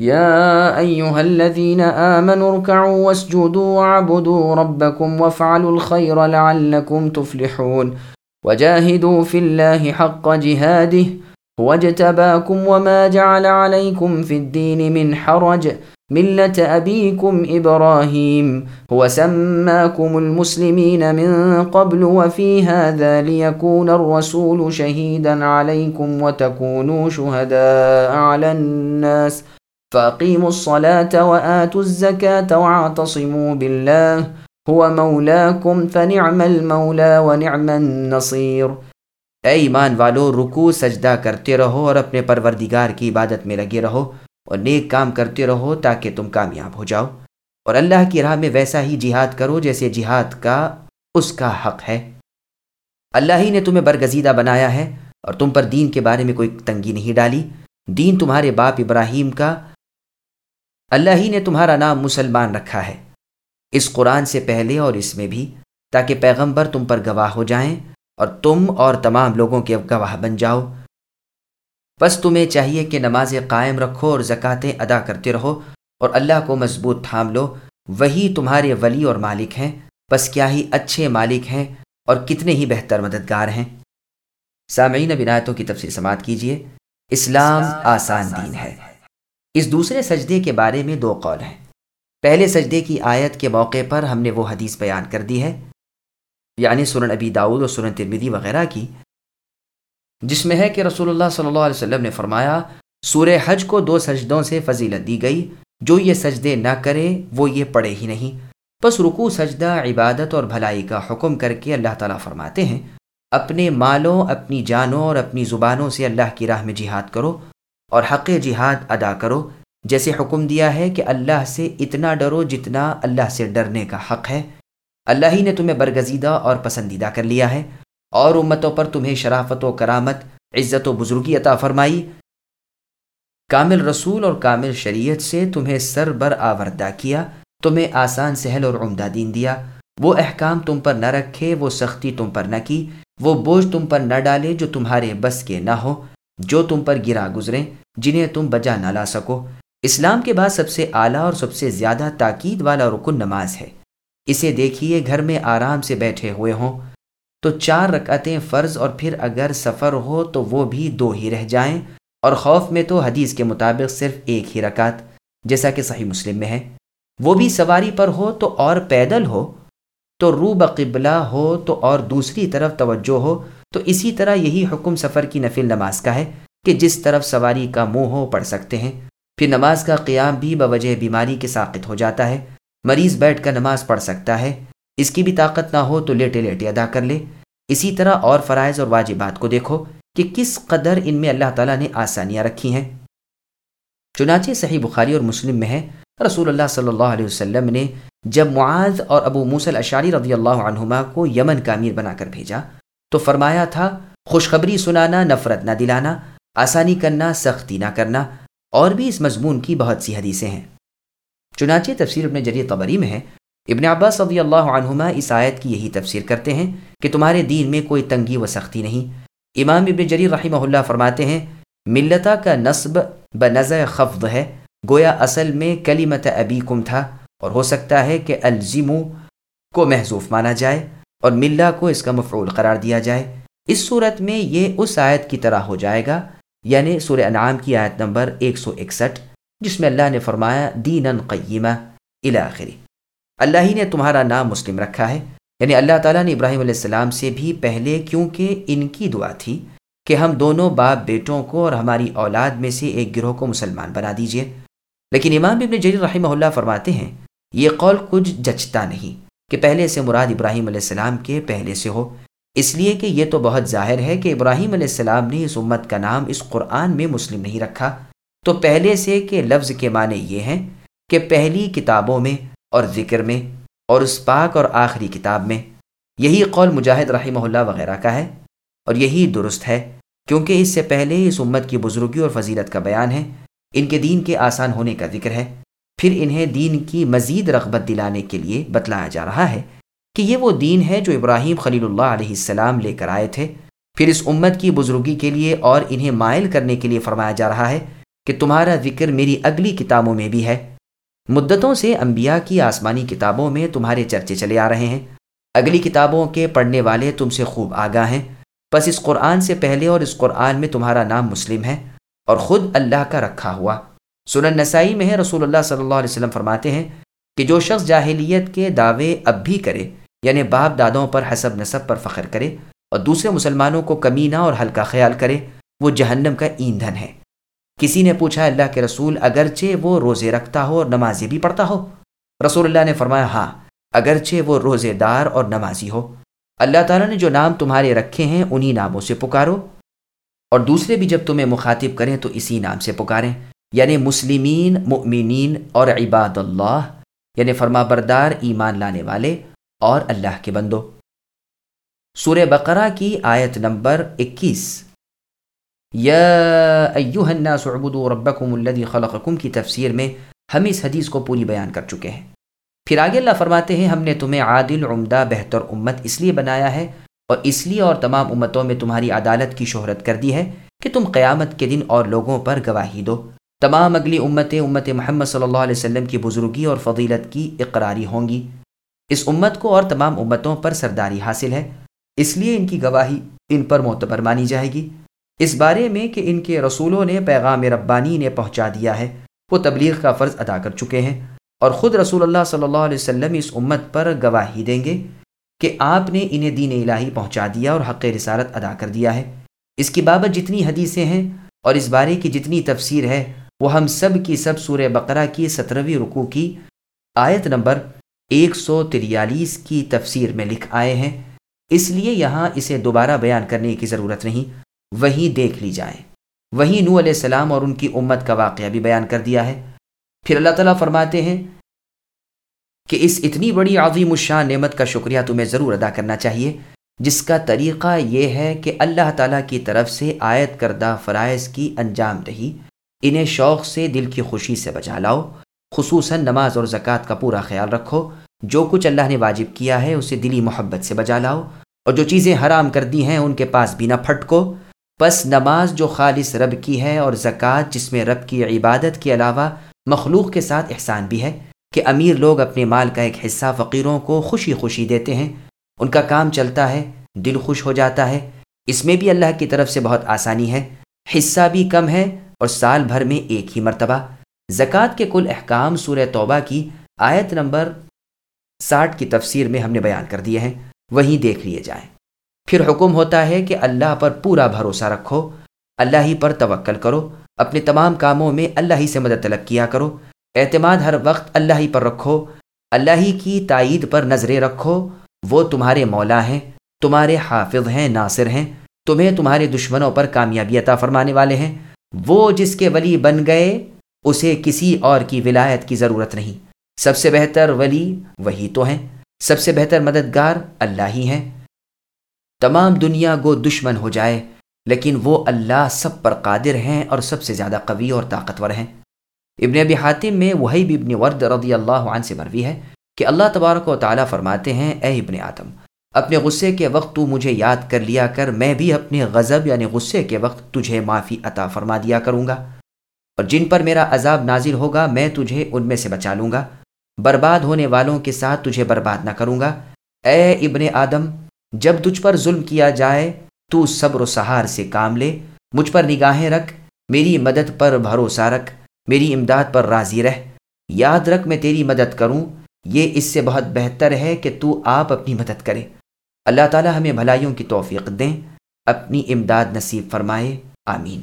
يا أيها الذين آمنوا اركعوا واسجدوا وعبدوا ربكم وافعلوا الخير لعلكم تفلحون وجاهدوا في الله حق جهاده هو اجتباكم وما جعل عليكم في الدين من حرج ملة أبيكم إبراهيم هو سماكم المسلمين من قبل وفي هذا ليكون الرسول شهيدا عليكم وتكونوا شهداء على الناس فاقیموا الصلاة وآتوا الزكاة واعتصموا بالله هو مولاكم فنعم المولى ونعم النصير اے ایمان والو رکو سجدہ کرتے رہو اور اپنے پروردگار کی عبادت میں لگے رہو اور نیک کام کرتے رہو تاکہ تم کامیاب ہو جاؤ اور اللہ کی راہ میں ویسا ہی جہاد کرو جیسے جہاد کا اس کا حق ہے۔ اللہ ہی نے تمہیں برگزیدہ بنایا ہے اور تم پر دین کے بارے میں کوئی تنگی نہیں ڈالی۔ دین تمہارے باپ ابراہیم کا اللہ ہی نے تمہارا نام مسلمان رکھا ہے۔ اس قرآن سے پہلے اور اس میں بھی، تاکہ پیغمبر تم پر گواہ ہو جائیں اور تم اور تمام لوگوں کے گواہ بن جاؤ۔ بس تمہیں چاہیے کہ نمازیں قائم رکھو اور زکوٰۃیں ادا کرتے رہو اور اللہ کو مضبوط تھام لو۔ وہی تمہارے ولی اور مالک ہیں۔ بس کیا ہی اچھے مالک ہیں اور کتنے ہی بہتر مددگار ہیں۔ سامعین بنایتوں کی تفصیل سماعت کیجیے۔ اسلام آسان دین ہے۔ اس دوسرے سجدے کے بارے میں دو قول ہیں۔ پہلے سجدے کی آیت کے موقع پر ہم نے وہ حدیث بیان کر دی ہے یعنی سنن ابی داود اور سنن ترمیدی وغیرہ کی، جس میں ہے کہ رسول اللہ صلی اللہ علیہ وسلم نے فرمایا سور حج کو دو سجدوں سے فضیلت دی گئی، جو یہ سجدے نہ کرے وہ یہ پڑھے ہی نہیں۔ بس رکو سجدہ، عبادت اور بھلائی کا حکم کر کے اللہ تعالیٰ فرماتے ہیں، اپنے مالوں، اپنی جانوں اور اپنی زبانوں سے اللہ کی راہ میں جہاد کرو۔ اور حق جہاد ادا کرو۔ جیسے حکم دیا ہے کہ اللہ سے اتنا ڈرو جتنا اللہ سے ڈرنے کا حق ہے۔ اللہ ہی نے تمہیں برگزیدہ اور پسندیدہ کر لیا ہے اور امتوں پر تمہیں شرافت و کرامت، عزت و بزرگی عطا فرمائی۔ کامل رسول اور کامل شریعت سے تمہیں سر بر آوردہ کیا، تمہیں آسان، سہل اور عمدہ دین دیا۔ وہ احکام تم پر نہ رکھے، وہ سختی تم پر نہ کی۔ وہ بوجھ تم پر نہ ڈالے جو تمہارے بس کے نہ ہو۔ جو تم پر گرا گزریں، جنہیں تم بجا نہ لا سکو۔ اسلام کے بعد سب سے اعلیٰ اور سب سے زیادہ تاکید والا رکن نماز ہے۔ اسے دیکھیے گھر میں آرام سے بیٹھے ہوئے ہوں۔ تو چار رکعتیں فرض اور پھر اگر سفر ہو تو وہ بھی دو ہی رہ جائیں۔ اور خوف میں تو حدیث کے مطابق صرف ایک ہی رکعت، جیسا کہ صحیح مسلم میں ہے۔ وہ بھی سواری پر ہو تو اور پیدل ہو۔ تو رو بقبلہ ہو تو اور دوسری طرف توجہ ہو۔ تو اسی طرح یہی حکم سفر کی نفل نماز کا ہے کہ جس طرف سواری کا منہ ہو پڑھ سکتے ہیں، پھر نماز کا قیام بھی بوجہ بیماری کے ساقت ہو جاتا ہے۔ مریض بیٹھ کر نماز پڑھ سکتا ہے۔ اس کی بھی طاقت نہ ہو تو لیٹے لیٹے ادا کر لے۔ اسی طرح اور فرائض اور واجبات کو دیکھو کہ کس قدر ان میں اللہ تعالیٰ نے آسانیاں رکھی ہیں۔ چنانچہ صحیح بخاری اور مسلم میں ہے، رسول اللہ صلی اللہ علیہ وسلم نے جب معاذ اور ابو موسل اشاری رضی اللہ عنہما کو یمن کا امیر بنا کر بھیجا تو فرمایا تھا، خوشخبری سنانا، نفرت نہ دلانا، آسانی کرنا، سختی نہ کرنا، اور بھی اس مضمون کی بہت سی حدیثیں ہیں۔ چنانچہ تفسیر ابن جری قبری میں ہے۔ ابن عباس صدی اللہ عنہما اس آیت کی یہی تفسیر کرتے ہیں کہ تمہارے دین میں کوئی تنگی و سختی نہیں۔ امام ابن جری رحمہ اللہ فرماتے ہیں ملتا کا نصب بنز خفض ہے، گویا اصل میں کلیمت ابی کم تھا، اور ہو سکتا ہے کہ الزمو کو محضوف مانا جائے۔ اور ملا کو اس کا مفعول قرار دیا جائے۔ اس صورت میں یہ اس آیت کی طرح ہو جائے گا یعنی سور انعام کی آیت نمبر 161 جس میں اللہ نے فرمایا دین قیمہ الاخری اللہ ہی نے تمہارا نام مسلم رکھا ہے۔ یعنی اللہ تعالیٰ نے ابراہیم علیہ السلام سے بھی پہلے کیونکہ ان کی دعا تھی کہ ہم دونوں باپ بیٹوں کو اور ہماری اولاد میں سے ایک گروہ کو مسلمان بنا دیجیے۔ لیکن امام ابن جریر رحمہ اللہ فرماتے ہیں، یہ قول کچھ جچتا نہیں۔ کہ پہلے سے مراد ابراہیم علیہ السلام کے پہلے سے ہو۔ اس لیے کہ یہ تو بہت ظاہر ہے کہ ابراہیم علیہ السلام نے اس امت کا نام اس قرآن میں مسلم نہیں رکھا۔ تو پہلے سے کہ لفظ کے معنی یہ ہیں کہ پہلی کتابوں میں اور ذکر میں اور اس پاک اور آخری کتاب میں۔ یہی قول مجاہد رحمہ اللہ وغیرہ کا ہے اور یہی درست ہے، کیونکہ اس سے پہلے اس امت کی بزرگی اور فضیلت کا بیان ہے۔ ان کے دین کے آسان ہونے کا ذکر ہے۔ پھر انہیں دین کی مزید رغبت دلانے کے لیے بتلایا جا رہا ہے کہ یہ وہ دین ہے جو ابراہیم خلیل اللہ علیہ السلام لے کر آئے تھے۔ پھر اس امت کی بزرگی کے لیے اور انہیں مائل کرنے کے لیے فرمایا جا رہا ہے کہ تمہارا ذکر میری اگلی کتابوں میں بھی ہے۔ مدتوں سے انبیاء کی آسمانی کتابوں میں تمہارے چرچے چلے آ رہے ہیں۔ اگلی کتابوں کے پڑھنے والے تم سے خوب آگاہ ہیں۔ بس اس قرآن سے پہلے اور اس قرآن میں تمہارا نام مسلم ہے اور خود اللہ کا رکھا ہوا۔ سنن نسائی میں ہے، رسول اللہ صلی اللہ علیہ وسلم فرماتے ہیں کہ جو شخص جاہلیت کے دعوے اب بھی کرے یعنی باپ دادوں پر حسب نصب پر فخر کرے اور دوسرے مسلمانوں کو کمینہ اور ہلکا خیال کرے، وہ جہنم کا ایندھن ہے۔ کسی نے پوچھا، اللہ کے رسول اگرچہ وہ روزے رکھتا ہو اور نمازی بھی پڑھتا ہو؟ رسول اللہ نے فرمایا ہاں اگرچہ وہ روزے دار اور نمازی ہو۔ اللہ تعالیٰ نے جو نام تمہارے رکھے ہیں، انہی ناموں سے پکارو۔ اور دوسرے بھی جب تمہیں مخاطب کریں تو اسی نام سے پکاریں۔ یعنی مسلمین، مؤمنین اور عباد اللہ یعنی فرما بردار ایمان لانے والے اور اللہ کے بندو۔ سورہ بقرہ کی آیت نمبر اکیس۔ یا ایوہ الناس عبدو ربکم الذی خلقکم کی تفسیر میں ہم اس حدیث کو پوری بیان کر چکے ہیں۔ پھر آگے اللہ فرماتے ہیں، ہم نے تمہیں عادل، عمدہ، بہتر امت اس لیے بنایا ہے اور اس لیے اور تمام امتوں میں تمہاری عدالت کی شہرت کر دی ہے کہ تم قیامت کے دن اور لوگوں پر گواہی دو۔ تمام اگلی امتیں امت محمد صلی اللہ علیہ وسلم کی بزرگی اور فضیلت کی اقراری ہوں گی۔ اس امت کو اور تمام امتوں پر سرداری حاصل ہے۔ اس لیے ان کی گواہی ان پر معتبر مانی جائے گی۔ اس بارے میں کہ ان کے رسولوں نے پیغام ربانی نے پہنچا دیا ہے، وہ تبلیغ کا فرض ادا کر چکے ہیں۔ اور خود رسول اللہ صلی اللہ علیہ وسلم اس امت پر گواہی دیں گے کہ آپ نے انہیں دین الہی پہنچا دیا اور حق رسالت ادا کر دیا ہے۔ اس کی بابت جتنی حدیثیں ہیں اور اس بارے کی جتنی تفسیر ہے وہ ہم سب کی سب سورہ بقرہ کی سترویں رکوع کی آیت نمبر ایک سو تریالیس کی تفسیر میں لکھ آئے ہیں۔ اس لیے یہاں اسے دوبارہ بیان کرنے کی ضرورت نہیں، وہیں دیکھ لی جائے۔ وہیں نو علیہ السلام اور ان کی امت کا واقعہ بھی بیان کر دیا ہے۔ پھر اللہ تعالیٰ فرماتے ہیں کہ اس اتنی بڑی عظیم الشان نعمت کا شکریہ تمہیں ضرور ادا کرنا چاہیے، جس کا طریقہ یہ ہے کہ اللہ تعالیٰ کی طرف سے آیت کردہ فرائض کی انجام دہی۔ انہیں شوق سے دل کی خوشی سے بچا لاؤ۔ خصوصاً نماز اور زکوٰۃ کا پورا خیال رکھو۔ جو کچھ اللہ نے واجب کیا ہے اسے دلی محبت سے بجا لاؤ۔ اور جو چیزیں حرام کر دی ہیں ان کے پاس بھی نہ پھٹکو۔ بس نماز جو خالص رب کی ہے اور زکوٰۃ جس میں رب کی عبادت کے علاوہ مخلوق کے ساتھ احسان بھی ہے کہ امیر لوگ اپنے مال کا ایک حصہ فقیروں کو خوشی خوشی دیتے ہیں۔ ان کا کام چلتا ہے، دل خوش ہو جاتا ہے۔ اس میں بھی اللہ کی طرف سے بہت آسانی ہے۔ حصہ بھی کم ہے اور سال بھر میں ایک ہی مرتبہ۔ زکوٰۃ کے کل احکام سورہ توبہ کی آیت نمبر ساٹھ کی تفسیر میں ہم نے بیان کر دیے ہیں۔ وہیں دیکھ لیے جائیں۔ پھر حکم ہوتا ہے کہ اللہ پر پورا بھروسہ رکھو۔ اللہ ہی پر توکل کرو۔ اپنے تمام کاموں میں اللہ ہی سے مدد طلب کیا کرو۔ اعتماد ہر وقت اللہ ہی پر رکھو۔ اللہ ہی کی تائید پر نظریں رکھو۔ وہ تمہارے مولا ہیں، تمہارے حافظ ہیں، ناصر ہیں۔ تمہیں تمہارے دشمنوں پر کامیابی عطا فرمانے والے ہیں۔ وہ جس کے ولی بن گئے، اسے کسی اور کی ولایت کی ضرورت نہیں۔ سب سے بہتر ولی وہی تو ہیں۔ سب سے بہتر مددگار اللہ ہی ہیں۔ تمام دنیا گو دشمن ہو جائے، لیکن وہ اللہ سب پر قادر ہیں اور سب سے زیادہ قوی اور طاقتور ہیں۔ ابن ابی حاتم میں وہی بھی ابن ورد رضی اللہ عنہ سے مروی ہے کہ اللہ تبارک و تعالیٰ فرماتے ہیں، اے ابن آدم اپنے غصے کے وقت تو مجھے یاد کر لیا کر، میں بھی اپنے غضب یعنی غصے کے وقت تجھے معافی عطا فرما دیا کروں گا۔ اور جن پر میرا عذاب نازل ہوگا، میں تجھے ان میں سے بچا لوں گا۔ برباد ہونے والوں کے ساتھ تجھے برباد نہ کروں گا۔ اے ابن آدم، جب تجھ پر ظلم کیا جائے، تو صبر و سہار سے کام لے۔ مجھ پر نگاہیں رکھ، میری مدد پر بھروسہ رکھ، میری امداد پر راضی رہ۔ یاد رکھ، میں تیری مدد کروں۔ یہ اس سے بہت بہتر ہے کہ تو آپ اپنی مدد کرے اللہ تعالی ہمیں بھلائیوں کی توفیق دیں اپنی امداد نصیب فرمائے آمین۔